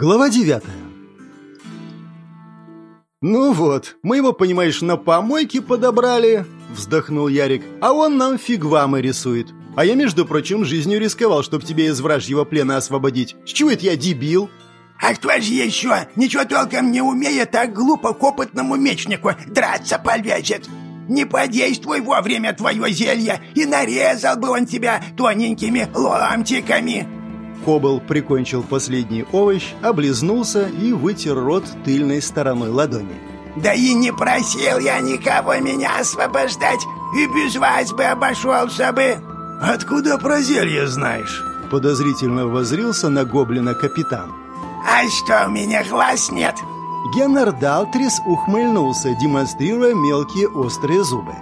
Глава девятая. «Ну вот, мы его, понимаешь, на помойке подобрали», — вздохнул Ярик, «а он нам фигвамы рисует. А я, между прочим, жизнью рисковал, чтобы тебе из вражьего плена освободить. С чего это я дебил?» «А кто же еще, ничего толком не умея, так глупо к опытному мечнику драться полезет? Не подействуй вовремя твое зелье, и нарезал бы он тебя тоненькими ломтиками!» Кобл прикончил последний овощ, облизнулся и вытер рот тыльной стороной ладони. «Да и не просил я никого меня освобождать, и без вас бы обошелся бы!» «Откуда про зелье знаешь?» Подозрительно возрился на гоблина капитан. «А что, у меня глаз нет?» Геннер Далтрис ухмыльнулся, демонстрируя мелкие острые зубы.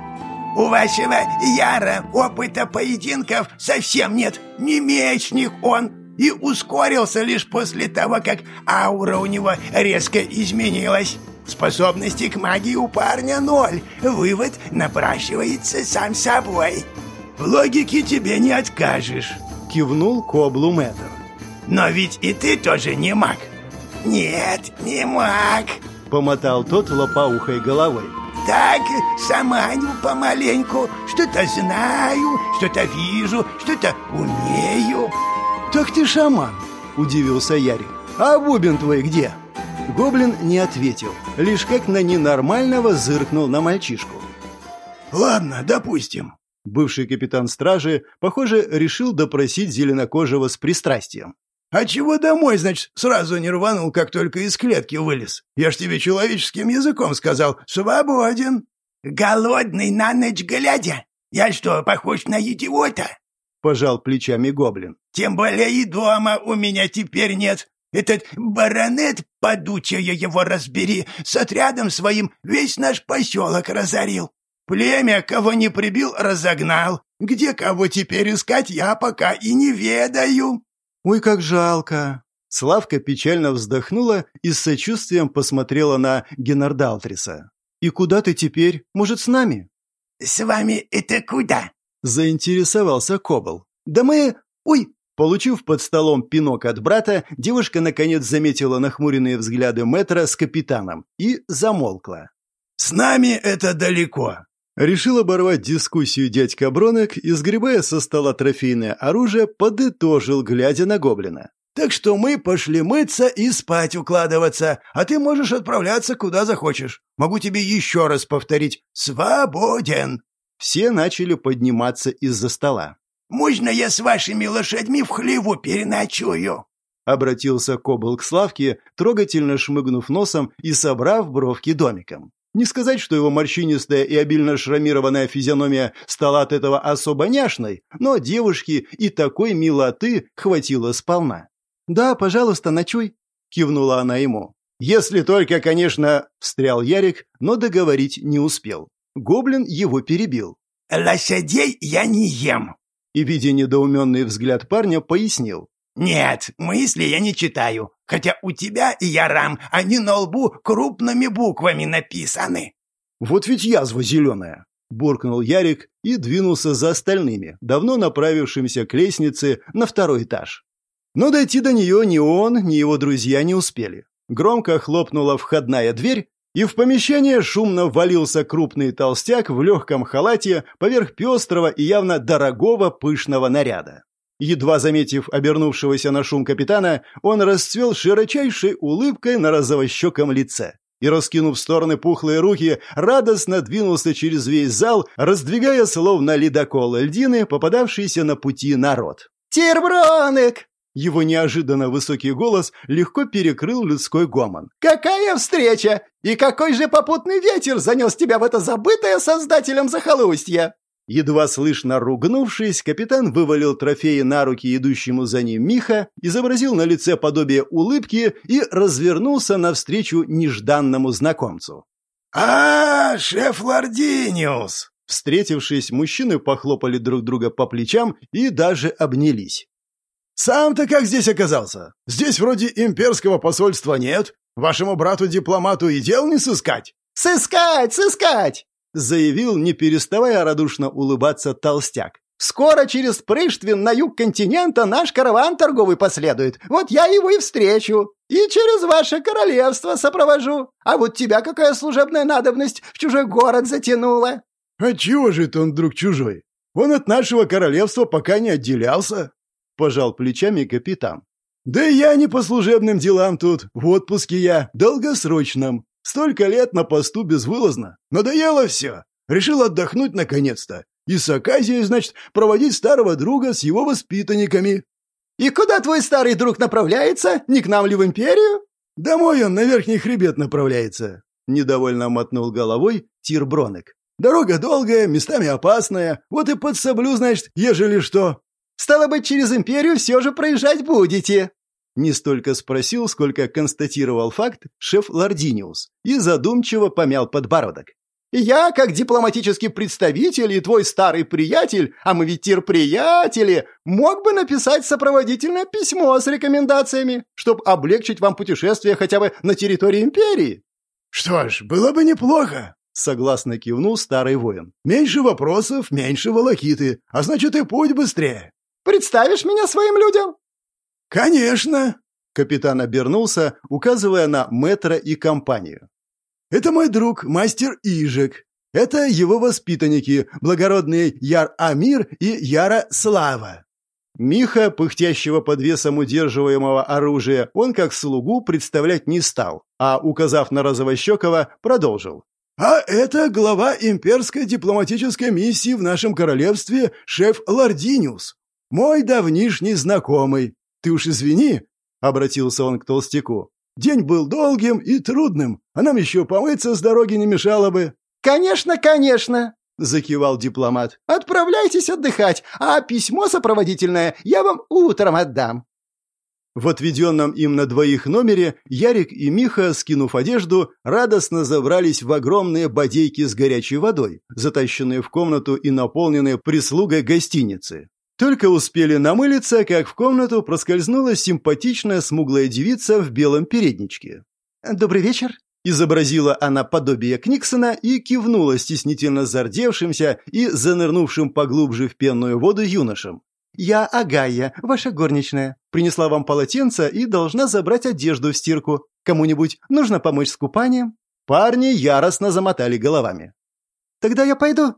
«У вашего Яра опыта поединков совсем нет. Не мечник он, и ускорился лишь после того, как аура у него резко изменилась. Способности к магии у парня ноль. Вывод напрашивается сам собой. В логике тебе не откажешь, кивнул Коблу Мэтр. Но ведь и ты тоже не маг. Нет, не маг, помотал тот лопоухой головой. Так, саманю помаленьку, что-то знаю, что-то вижу, что-то умею. «Так ты шаман!» – удивился Ярик. «А бубен твой где?» Гоблин не ответил, лишь как на ненормального зыркнул на мальчишку. «Ладно, допустим». Бывший капитан стражи, похоже, решил допросить зеленокожего с пристрастием. «А чего домой, значит, сразу не рванул, как только из клетки вылез? Я ж тебе человеческим языком сказал, свободен». «Голодный на ночь глядя? Я что, похож на идиота?» Пожал плечами гоблин. «Тем более и дома у меня теперь нет. Этот баронет, подучая его разбери, с отрядом своим весь наш поселок разорил. Племя, кого не прибил, разогнал. Где кого теперь искать, я пока и не ведаю». «Ой, как жалко!» Славка печально вздохнула и с сочувствием посмотрела на Генардалтриса. «И куда ты теперь? Может, с нами?» «С вами это куда?» Заинтересовался Кобл. «Да мы... Ой!» Получив под столом пинок от брата, девушка наконец заметила нахмуренные взгляды мэтра с капитаном и замолкла. «С нами это далеко!» Решил оборвать дискуссию дядька Бронек и, сгребая со стола трофейное оружие, подытожил, глядя на гоблина. «Так что мы пошли мыться и спать укладываться, а ты можешь отправляться куда захочешь. Могу тебе еще раз повторить. Свободен!» Все начали подниматься из-за стола. «Можно я с вашими лошадьми в хлеву переночую?» Обратился Кобл к Славке, трогательно шмыгнув носом и собрав бровки домиком. Не сказать, что его морщинистая и обильно шрамированная физиономия стала от этого особо няшной, но девушки и такой милоты хватило сполна. «Да, пожалуйста, ночуй», — кивнула она ему. «Если только, конечно...» — встрял Ярик, но договорить не успел. Гоблин его перебил. «Лошадей я не ем!» И, видя недоуменный взгляд парня, пояснил. «Нет, мысли я не читаю, хотя у тебя, Ярам, они на лбу крупными буквами написаны». «Вот ведь язва зеленая!» — буркнул Ярик и двинулся за остальными, давно направившимся к лестнице на второй этаж. Но дойти до нее ни он, ни его друзья не успели. Громко хлопнула входная дверь, и в помещение шумно ввалился крупный толстяк в легком халате поверх пестрого и явно дорогого пышного наряда. Едва заметив обернувшегося на шум капитана, он расцвел широчайшей улыбкой на розовощеком лице и, раскинув в стороны пухлые руки, радостно двинулся через весь зал, раздвигая словно ледокол льдины, попадавшийся на пути народ. «Тирбронек!» Его неожиданно высокий голос легко перекрыл людской гомон. «Какая встреча! И какой же попутный ветер занес тебя в это забытое создателем захолустье!» Едва слышно ругнувшись, капитан вывалил трофеи на руки идущему за ним Миха, изобразил на лице подобие улыбки и развернулся навстречу нежданному знакомцу. «А, шеф Лординиус!» Встретившись, мужчины похлопали друг друга по плечам и даже обнялись. «Сам-то как здесь оказался? Здесь вроде имперского посольства нет. Вашему брату-дипломату и дел не сыскать». «Сыскать, сыскать!» заявил, не переставая радушно улыбаться толстяк. Скоро через Прыштвин на юг континента наш караван торговый последует. Вот я его и встречу. И через ваше королевство сопровожу. А вот тебя какая служебная надобность в чужой город затянула?» «А чего же это он вдруг чужой? Он от нашего королевства пока не отделялся», — пожал плечами капитан. «Да я не по служебным делам тут, в отпуске я, долгосрочном. Столько лет на посту безвылазно. Надоело все. Решил отдохнуть наконец-то. И с оказией, значит, проводить старого друга с его воспитанниками». «И куда твой старый друг направляется? Не к нам ли в империю?» «Домой он на верхний хребет направляется», — недовольно мотнул головой Тир Бронек. «Дорога долгая, местами опасная, вот и подсоблю, значит, ежели что». «Стало быть, через империю все же проезжать будете?» Не столько спросил, сколько констатировал факт шеф Лардиниус и задумчиво помял подбородок. Я, как дипломатический представитель и твой старый приятель, а мы ведь тир-приятели, мог бы написать сопроводительное письмо с рекомендациями, чтобы облегчить вам путешествие хотя бы на территории империи». «Что ж, было бы неплохо», — согласно кивнул старый воин. «Меньше вопросов, меньше волокиты, а значит и путь быстрее». «Представишь меня своим людям?» «Конечно!» — капитан обернулся, указывая на метро и компанию. Это мой друг, мастер Ижек. Это его воспитанники, благородные Яр Амир и Яра Слава. Миха, пыхтящего под весом удерживаемого оружия, он как слугу представлять не стал, а, указав на Розовощекова, продолжил. «А это глава имперской дипломатической миссии в нашем королевстве, шеф Лардиниус. Мой давнишний знакомый. Ты уж извини», — обратился он к толстяку. День был долгим и трудным, а нам еще помыться с дороги не мешало бы». «Конечно, конечно!» — закивал дипломат. «Отправляйтесь отдыхать, а письмо сопроводительное я вам утром отдам». В отведенном им на двоих номере Ярик и Миха, скинув одежду, радостно забрались в огромные бодейки с горячей водой, затащенные в комнату и наполненные прислугой гостиницы. Только успели намылиться, как в комнату проскользнула симпатичная смуглая девица в белом передничке. «Добрый вечер», — изобразила она подобие Книксона и кивнула стеснительно зардевшимся и занырнувшим поглубже в пенную воду юношам. «Я Агая, ваша горничная. Принесла вам полотенце и должна забрать одежду в стирку. Кому-нибудь нужно помочь с купанием?» Парни яростно замотали головами. «Тогда я пойду»,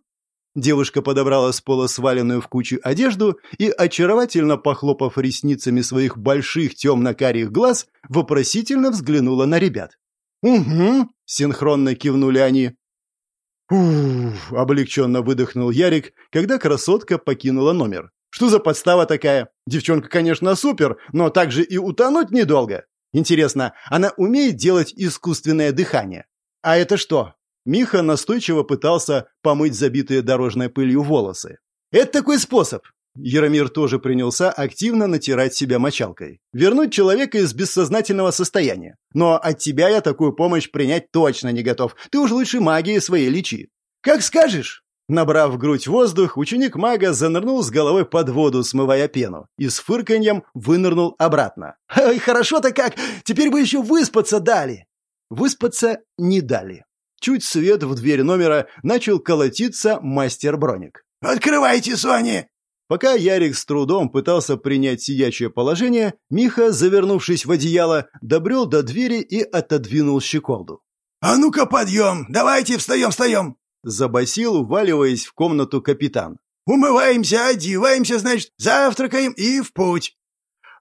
Девушка подобрала с пола сваленную в кучу одежду и, очаровательно похлопав ресницами своих больших темно-карих глаз, вопросительно взглянула на ребят. «Угу», — синхронно кивнули они. «Уф», — облегченно выдохнул Ярик, когда красотка покинула номер. «Что за подстава такая? Девчонка, конечно, супер, но также и утонуть недолго. Интересно, она умеет делать искусственное дыхание? А это что, Миха настойчиво пытался помыть забитые дорожной пылью волосы. «Это такой способ!» Яромир тоже принялся активно натирать себя мочалкой. «Вернуть человека из бессознательного состояния. Но от тебя я такую помощь принять точно не готов. Ты уж лучше магией своей лечи». «Как скажешь!» Набрав в грудь воздух, ученик мага занырнул с головой под воду, смывая пену, и с фырканьем вынырнул обратно. «Ой, хорошо-то как! Теперь бы еще выспаться дали!» Выспаться не дали. Чуть свет в дверь номера начал колотиться мастер Броник. «Открывайте, Сони!» Пока Ярик с трудом пытался принять сидячее положение, Миха, завернувшись в одеяло, добрел до двери и отодвинул щеколду. «А ну-ка, подъем! Давайте встаем, встаем!» Забасил, вваливаясь в комнату капитан. «Умываемся, одеваемся, значит, завтракаем и в путь!»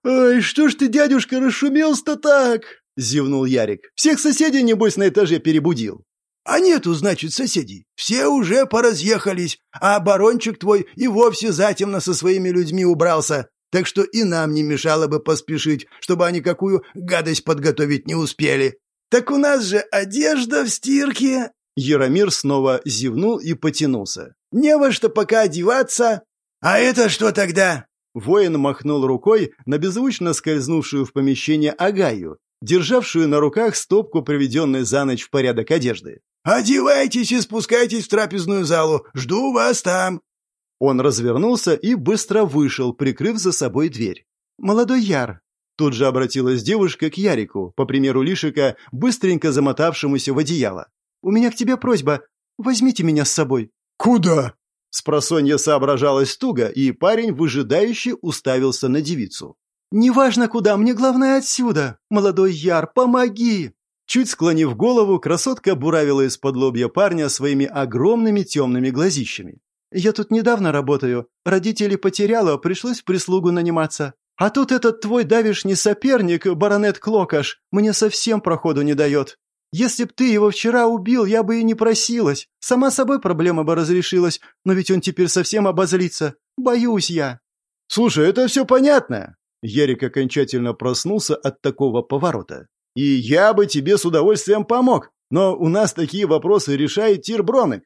«Ой, что ж ты, дядюшка, расшумелся-то так?» — зевнул Ярик. «Всех соседей, небось, на этаже перебудил». А нету, значит, соседей. Все уже поразъехались, а барончик твой и вовсе затемно со своими людьми убрался. Так что и нам не мешало бы поспешить, чтобы они какую гадость подготовить не успели. Так у нас же одежда в стирке. Яромир снова зевнул и потянулся. Не во что пока одеваться. А это что тогда? Воин махнул рукой на беззвучно скользнувшую в помещение Агаю, державшую на руках стопку приведенной за ночь в порядок одежды. «Одевайтесь и спускайтесь в трапезную залу. Жду вас там». Он развернулся и быстро вышел, прикрыв за собой дверь. «Молодой Яр», Тут же обратилась девушка к Ярику, по примеру Лишика, быстренько замотавшемуся в одеяло. «У меня к тебе просьба. Возьмите меня с собой». «Куда?» Спросонья соображалась туго, и парень выжидающе уставился на девицу. «Неважно куда, мне главное отсюда! Молодой Яр, помоги!» Чуть склонив голову, красотка буравила из-под лобья парня своими огромными темными глазищами. «Я тут недавно работаю. Родителей потеряла, пришлось прислугу наниматься. А тут этот твой давишний соперник, баронет Клокаш, мне совсем проходу не дает. Если б ты его вчера убил, я бы и не просилась. Сама собой проблема бы разрешилась, но ведь он теперь совсем обозлится. Боюсь я». «Слушай, это все понятно». Ярик окончательно проснулся от такого поворота. «И я бы тебе с удовольствием помог, но у нас такие вопросы решает Тир Бронек».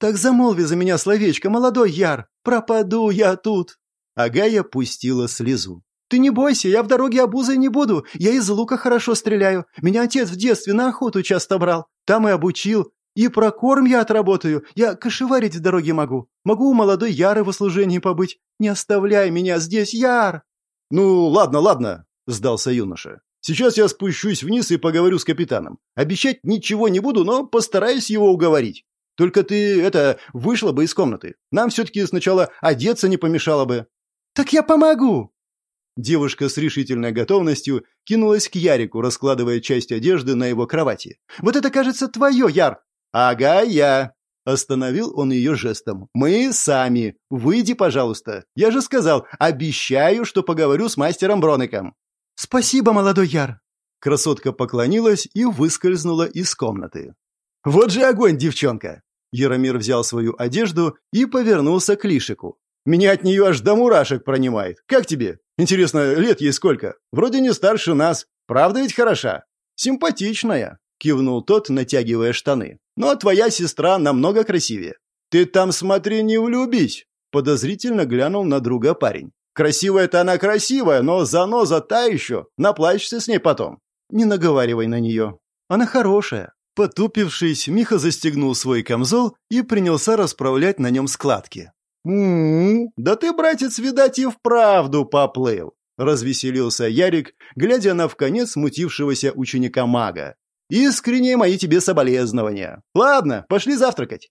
«Так замолви за меня словечко, молодой Яр, пропаду я тут». Агая пустила слезу. «Ты не бойся, я в дороге обузой не буду. Я из лука хорошо стреляю. Меня отец в детстве на охоту часто брал. Там и обучил. И про корм я отработаю. Я кошеварить в дороге могу. Могу у молодой Яры в услужении побыть. Не оставляй меня здесь, Яр!» «Ну, ладно, ладно», — сдался юноша. «Сейчас я спущусь вниз и поговорю с капитаном. Обещать ничего не буду, но постараюсь его уговорить. Только ты, это, вышла бы из комнаты. Нам все-таки сначала одеться не помешало бы». «Так я помогу!» Девушка с решительной готовностью кинулась к Ярику, раскладывая часть одежды на его кровати. «Вот это, кажется, твое, Яр!» «Ага, я!» Остановил он ее жестом. «Мы сами. Выйди, пожалуйста. Я же сказал, обещаю, что поговорю с мастером Бронеком». «Спасибо, молодой Яр!» Красотка поклонилась и выскользнула из комнаты. «Вот же огонь, девчонка!» Яромир взял свою одежду и повернулся к Лишику. «Меня от нее аж до мурашек пронимает. Как тебе? Интересно, лет ей сколько? Вроде не старше нас. Правда ведь хороша? Симпатичная, кивнул тот, натягивая штаны. Но твоя сестра намного красивее. Ты там смотри, не влюбись, подозрительно глянул на друга парень. Красивая-то она красивая, но заноза та еще. Наплачешься с ней потом. Не наговаривай на нее. Она хорошая. Потупившись, Миха застегнул свой камзол и принялся расправлять на нем складки. «М-м, да ты, братец, видать, и вправду поплыл!» — развеселился Ярик, глядя на вконец смутившегося ученика-мага. «Искренние мои тебе соболезнования. Ладно, пошли завтракать».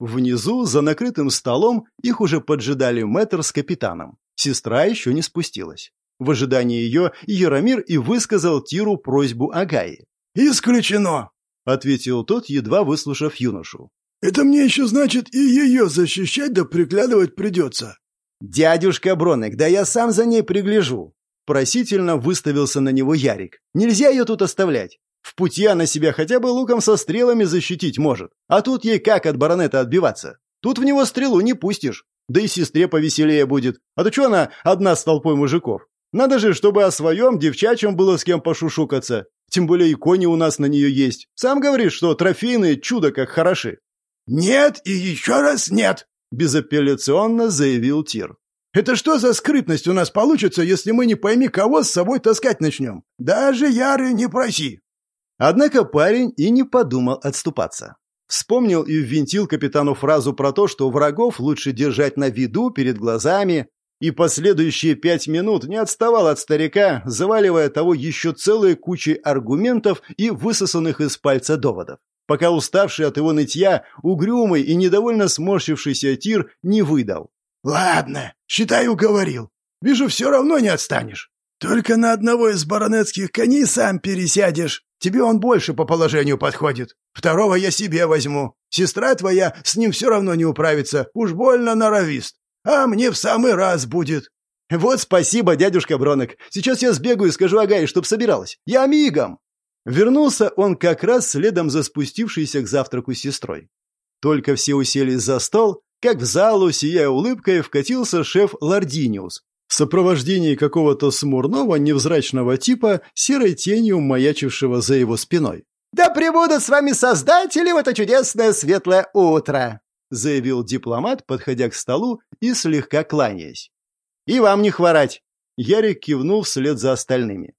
Внизу, за накрытым столом, их уже поджидали мэтр с капитаном. Сестра еще не спустилась. В ожидании ее Яромир и высказал Тиру просьбу Агаи. «Исключено!» — ответил тот, едва выслушав юношу. Это мне еще значит и ее защищать да приглядывать придется. Дядюшка Бронек, да я сам за ней пригляжу. Просительно выставился на него Ярик. Нельзя ее тут оставлять. В пути она себя хотя бы луком со стрелами защитить может. А тут ей как от баронета отбиваться? Тут в него стрелу не пустишь. Да и сестре повеселее будет. А то что она одна с толпой мужиков? Надо же, чтобы о своем девчачьем было с кем пошушукаться. Тем более и кони у нас на нее есть. Сам говоришь, что трофейные чудо как хороши. «Нет и еще раз нет!» – безапелляционно заявил Тир. «Это что за скрытность у нас получится, если мы не пойми, кого с собой таскать начнем? Даже Яры не проси!» Однако парень и не подумал отступаться. Вспомнил и ввинтил капитану фразу про то, что врагов лучше держать на виду перед глазами, и последующие пять минут не отставал от старика, заваливая того еще целой кучей аргументов и высосанных из пальца доводов пока уставший от его нытья, угрюмый и недовольно сморщившийся Тир не выдал. «Ладно, считай, уговорил. Вижу, все равно не отстанешь. Только на одного из баронетских коней сам пересядешь. Тебе он больше по положению подходит. Второго я себе возьму. Сестра твоя с ним все равно не управится. Уж больно норовист. А мне в самый раз будет». «Вот спасибо, дядюшка Бронок. Сейчас я сбегаю и скажу Агае, чтоб собиралась. Я мигом!» Вернулся он как раз следом за спустившейся к завтраку сестрой. Только все уселись за стол, как в залу, сияя улыбкой, вкатился шеф Лардиниус в сопровождении какого-то смурного невзрачного типа, серой тенью маячившего за его спиной. «Да пребудут с вами создатели в это чудесное светлое утро!» заявил дипломат, подходя к столу и слегка кланяясь. «И вам не хворать!» Ярик кивнул вслед за остальными.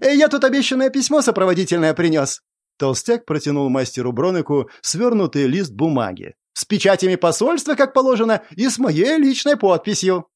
Э, «Я тут обещанное письмо сопроводительное принес». Толстяк протянул мастеру Бронику свернутый лист бумаги. «С печатями посольства, как положено, и с моей личной подписью».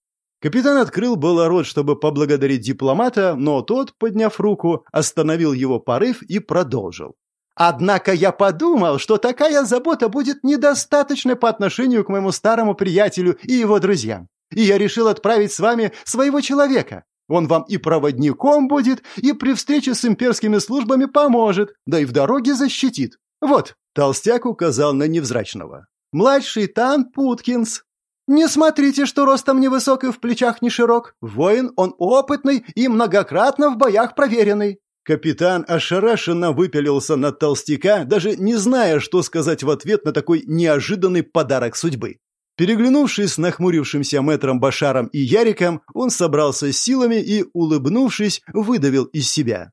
Капитан открыл было рот, чтобы поблагодарить дипломата, но тот, подняв руку, остановил его порыв и продолжил. Однако я подумал, что такая забота будет недостаточной по отношению к моему старому приятелю и его друзьям. И я решил отправить с вами своего человека. Он вам и проводником будет, и при встрече с имперскими службами поможет, да и в дороге защитит. Вот, толстяк указал на невзрачного. Младший Тан Путкинс. Не смотрите, что ростом невысок и в плечах не широк. Воин он опытный и многократно в боях проверенный. Капитан ошарашенно выпялился на толстяка, даже не зная, что сказать в ответ на такой неожиданный подарок судьбы. Переглянувшись с нахмурившимся мэтром Башаром и Яриком, он собрался с силами и, улыбнувшись, выдавил из себя.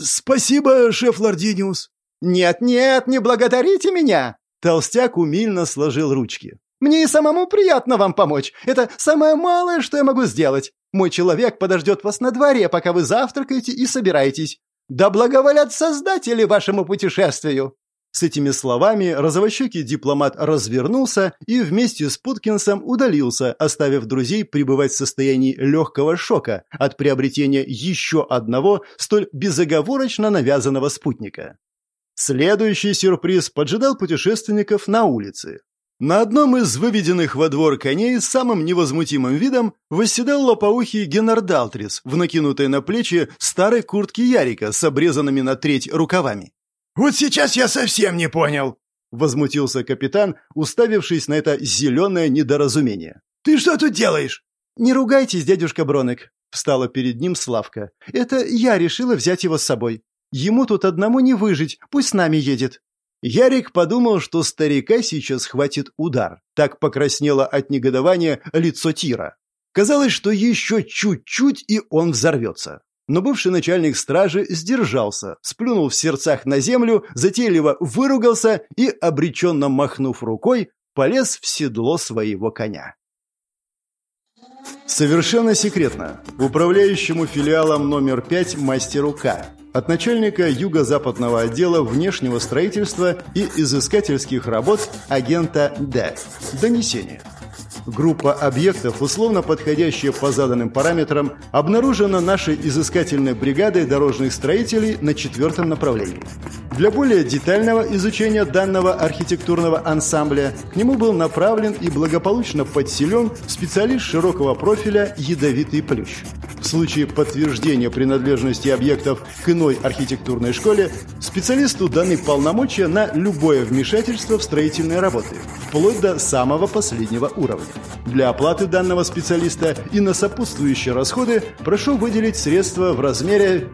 «Спасибо, шеф Лординиус». «Нет-нет, не благодарите меня!» Толстяк умильно сложил ручки. «Мне и самому приятно вам помочь. Это самое малое, что я могу сделать. Мой человек подождет вас на дворе, пока вы завтракаете и собираетесь. Да благоволят создатели вашему путешествию!» С этими словами розовощекий дипломат развернулся и вместе с Путкинсом удалился, оставив друзей пребывать в состоянии легкого шока от приобретения еще одного столь безоговорочно навязанного спутника. Следующий сюрприз поджидал путешественников на улице. На одном из выведенных во двор коней с самым невозмутимым видом восседал лопоухий Генардалтрис в накинутой на плечи старой куртке Ярика с обрезанными на треть рукавами. «Вот сейчас я совсем не понял!» — возмутился капитан, уставившись на это зеленое недоразумение. «Ты что тут делаешь?» «Не ругайтесь, дядюшка Бронек», — встала перед ним Славка. «Это я решила взять его с собой. Ему тут одному не выжить, пусть с нами едет». Ярик подумал, что старика сейчас хватит удар. Так покраснело от негодования лицо Тира. Казалось, что еще чуть-чуть, и он взорвется. Но бывший начальник стражи сдержался, сплюнул в сердцах на землю, затейливо выругался и, обреченно махнув рукой, полез в седло своего коня. Совершенно секретно. Управляющему филиалом номер 5 мастеру К от начальника юго-западного отдела внешнего строительства и изыскательских работ агента Д. Донесение. Группа объектов, условно подходящая по заданным параметрам, обнаружена нашей изыскательной бригадой дорожных строителей на четвертом направлении. Для более детального изучения данного архитектурного ансамбля к нему был направлен и благополучно подселен специалист широкого профиля «Ядовитый плющ». Случае подтверждения принадлежности объектов к иной архитектурной школе, специалисту даны полномочия на любое вмешательство в строительные работы, вплоть до самого последнего уровня. Для оплаты данного специалиста и на сопутствующие расходы прошу выделить средства в размере